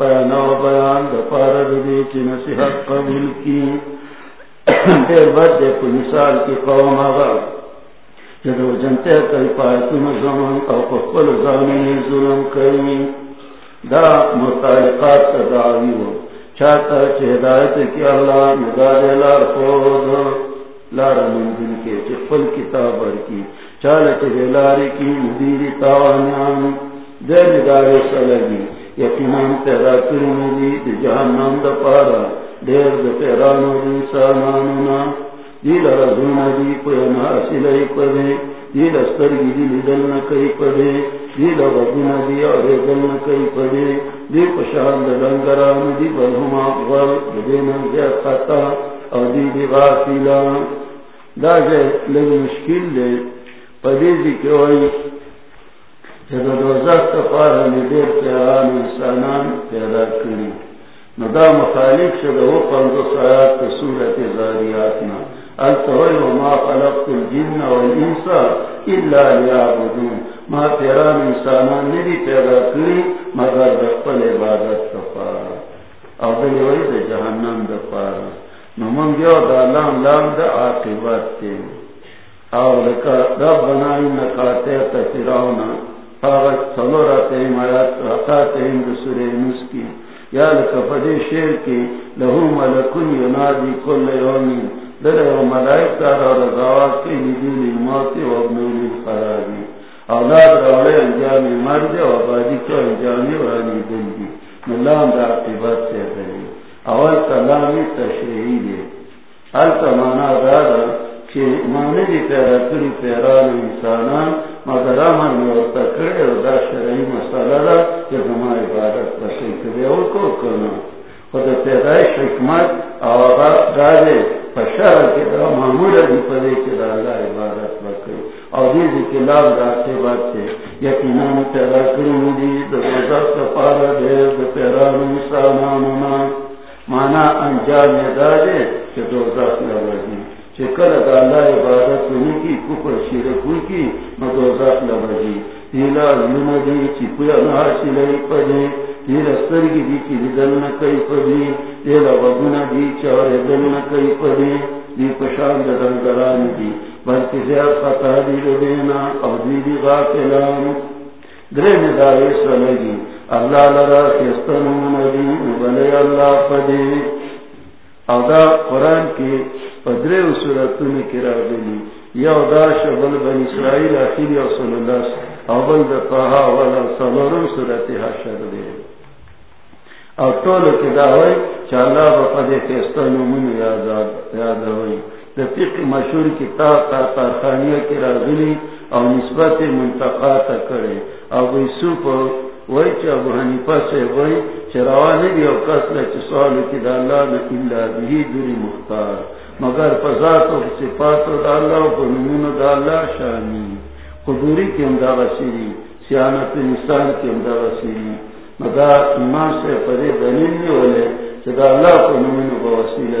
و بیان دا پارا دی چی نصیحت قبول کی. دیر بد دے کو مثال کی قوم آگا جنتے کئی او زامن ظلم کئی. دا متعلقات تا دعوی ہو۔ چاہتا چھ ہدایت کی اللہ مدار لار خود لارا مندن کے چپل کتاب کی۔ چال چھ لاری کی مدیر تاوانیان، دے ندار سلگی۔ یقیناً پیدا کرنے دی دی جہنم دا پارا۔ دیر دا پیرانو دی سامانونا دی لرزونا دی پینا حاصلی پدے۔ دی لسترگی دی لدل نکی پدے۔ دی لغدونا دی آرے دل نکی پدے دی پشان دا دی بلہم آقوال دی منزیت خطا او دی دی غافلا دا جے لگی مشکل دے پدے دی کیوئی جدو دوزاک تفارہ ندیر پیران انسانان پیدا کری۔ ندا مخالف شد وہ پندو سایات سورت زاریاتنا۔ التوئی وما خلقت الجن والانسا الا لیعبدون۔ ما پیران انسانان ندی پیدا کری، مگر دقل عبادت تفارہ او دلیوئی دا جہنم دا پارا نمان بیو دا لام لام دا عاقبت تے او لکا ربنا انکا تیتا فراؤنا فاغت صلو راتیم آیات رقا راتاتیم رسول نسکی یا لکا فدی شیر کی لہو ملکن ینادی کل یومی در او ملائک دارا رضاوات کی ندیل الموت و ابنول الخرابی اولاد روڑے انجامی مرد و آبادی کو انجامی ورانی دل دی۔ ملام دا عقیبت سے دلی اول کلامی تشریعی دی حل تمانا دادا کہ مانے دی پیرا کری پیران انسانان مگر آمان نورتا کرے و دا شرعی مسئلہ دا کہ زمان عبادت بسی کبھی او کو کرنا۔ خود پیدایش حکمت آغا دادے پشار کے دا معمول دی پدے کہ دا اللہ عبادت بکری او دیزی لاب دا سے بات سے یقینان پیدا کرنی دی دا بزرگ پارا دے دا پیران انسانانونا مانا انجام دا دے کہ دوزخ لبزی چکل دا اللہ عبادت کنی کی، کفر شرکو کی مدوزخ لبزی دیلا علم دی چی پویا نحاسی لئی پدے دیلا سرگی دی چی دل نکی پدے دیلا وگونا دی چار دل نکی پدے دی پشان دلدران دی۔ بلکہ زیاد خطا دی لدینا او دی دی غافلان درین داوی سلگی اللہ لرا کستنون دی اللہ پدے او دا قرآن کی پدرے و سورتون کی را دلی. یو دا شبل بن اسرائیل اخیر او صلی اللہ او بل والا صلورم سورت حشر دے. او طولو کی داوی چا اللہ با پدے یاد ہوئی. دا فقہ مشہور کتاب تا تارخانیہ کی راضلی او نسبت منتقا تا کرے او بیسو پا وای چې ابو حنیفه سے وای چې روانه دی او کسله چې سوال کې د الله نه الا به دوری مختار. مگر فزات او صفات د الله او نمونه د الله شانی قدوری کې هم دا وسیری سیانت انسان کې هم دا وسیری مگر ایمان سے پرې دلیل نه ولې چې د الله په نمونه په وسیله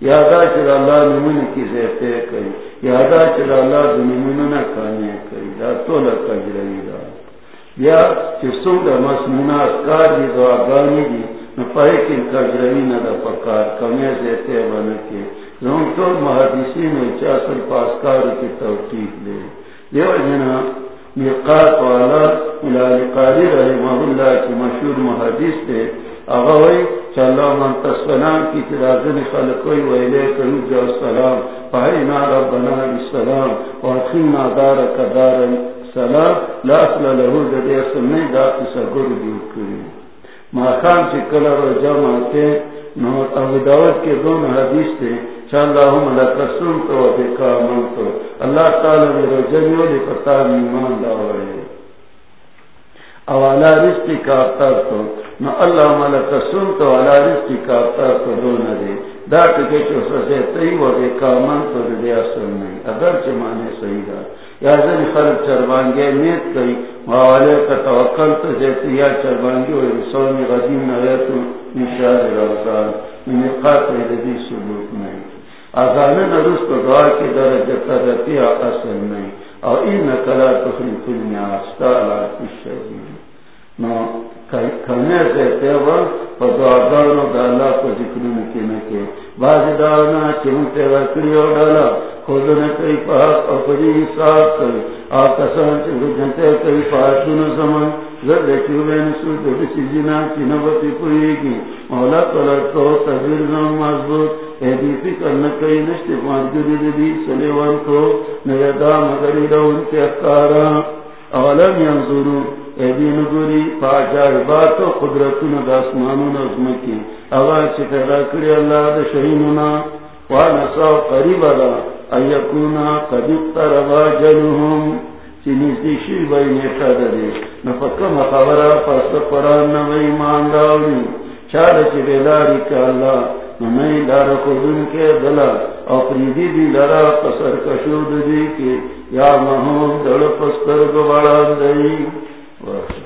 یادا چل اللہ نمون کی زیفتے کئی، یادا چل اللہ نمون نہ کانے کئی، دا تو لکج رہی دا۔ یا چسوں دا مسمونا کار دی دعا گانی دی نہ کن کج رہی نہ دا پکار کمی زیفتے بنا کے۔ زون تو محدثین و چاسل پاسکار کی توقیق دے۔ دیو جنا، میقات والا ملالی رحمہ اللہ کی مشہور محدث دے۔ اغوی چلو من تسلام کی ترازن خلقوی فہینا ربنا دار لا اصل له جدی سمی دا قصہ گر دیو کری. ما خان چی رو جمع نو ابو داود کے دون حدیث تے چا اللہم لکا سنتو و بکا منتو اللہ تعالی نے رو جمعو پتا ایمان داوڑے اوالا رستی کا اتر تو نو اللہ ملک سن تو والا رستی کا اتر تو دو نہ دے دا ٹکے چو سسے تی و دے کامن تو دے اصل نہیں اگر چے مانے صحیح دا. یا زن خلق چربانگے نیت کئی. موالے کا توقل تو جیتی یا چربانگی و رسول غدیم نویتو نشار روزان من قاتل دی ثبوت نہیں آزانے نرس تو دعا کی درجہ ترقی اصل نہیں اور این کلا تخلیق الناس تعالی کی کھنے سے تیوا پر دعاگانو دا اللہ کو ذکرون کی نکے بازی دارنا چون تیوا کریو ڈالا خودنے کئی پاک اور پجی حساب کئی آقا سان چون جنتے کئی پاکون زمان۔ زرد چوبے نسو دو بسی جنا کی نبتی پوئی گی مولا کلر تو تذیر نام مضبوط، اے فکر نکئی نشتی پانچ دی سلیوان کو۔ نیدا مگری رون کے اکارا اولم ینظرون ایدین گوری فاجائبات و قدرتون دا اسمانون ازمکی. اغا چی پیدا کری اللہ دا شہینونا وانا قریبا دا ایکونا قدیب تربا جنوهم چی نیزدی شی بای نیتا دا دی نفکم خبرا پس قرآن نوی ایمان داولی چار چی بیلاری که اللہ. نئی لار خودن کے دلا. اپنی دی لرا پسر کشود دی کے یا محمود دڑ پستر گوڑا دئی Thank you.